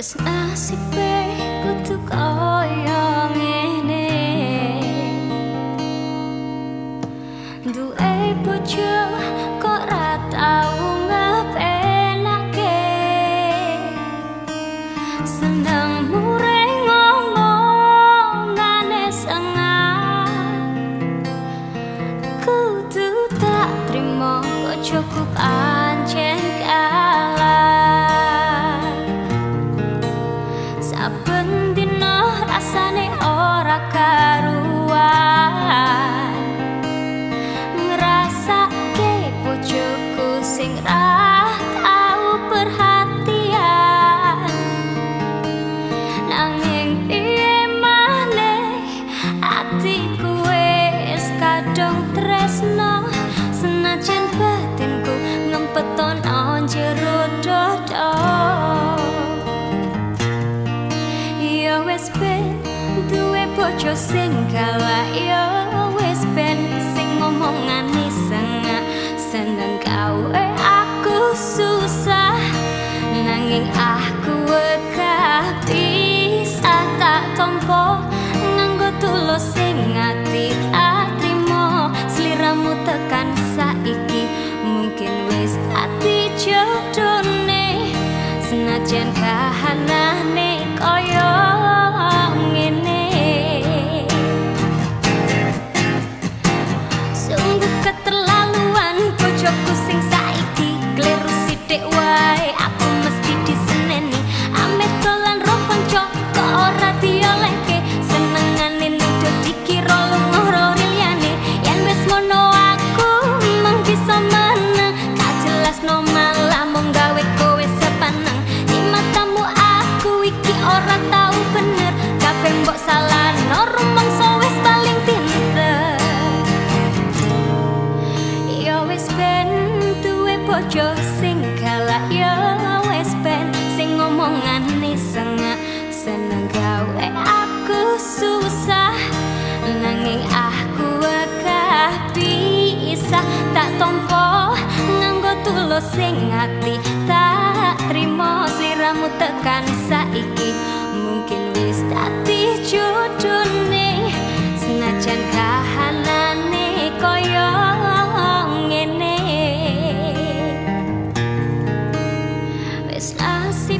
Wis nasibe kudu koyo ngene. Duwe bojo kok ra tau ngepenake Seneng mure ngomongane sengah Kudu tak trimo bojoku pancen. kalah Saben dina rasane ora karuan wis ben duwe bojo sing galak ya wis ben sing ngomongane sengak. Seneng gawe aku susah. Nanging aku wegah bisa tak tompo. Nganggo tulus sing ati tak trimo. Sliramu tekan saiki mungkin wis ati jodone senajan kahanane sing ngomongane sengak seneng gawe aku susah. Nanging aku akeh bisa tak tompo nganggo tulus sing ati. Tak trimo sliramu tekan saiki. Mungkin wis dadi jodone senajan kahanane koyo ngene. Wis nasibe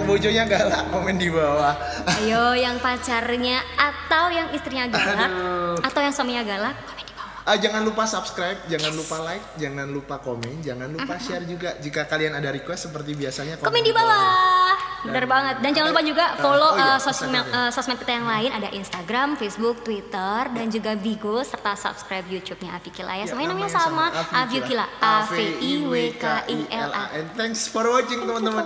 Yang bojonya galak komen di bawah. ayo yang pacarnya atau yang istrinya galak Aduh. atau yang suaminya galak komen di bawah. Ah, jangan lupa subscribe, jangan lupa like, jangan lupa komen, jangan lupa share juga. Jika kalian ada request seperti biasanya komen di bawah. bener Dan- banget. Dan jangan lupa juga Ah, follow oh iya, uh, sosmed uh, sosmed kita yang lain. Ada Instagram, Facebook, Twitter dan juga Bigo serta subscribe YouTube-nya Avikila ya. Ya, Semuanya namanya sama. Avikila. A V I W K I L A. And thanks for watching teman-teman.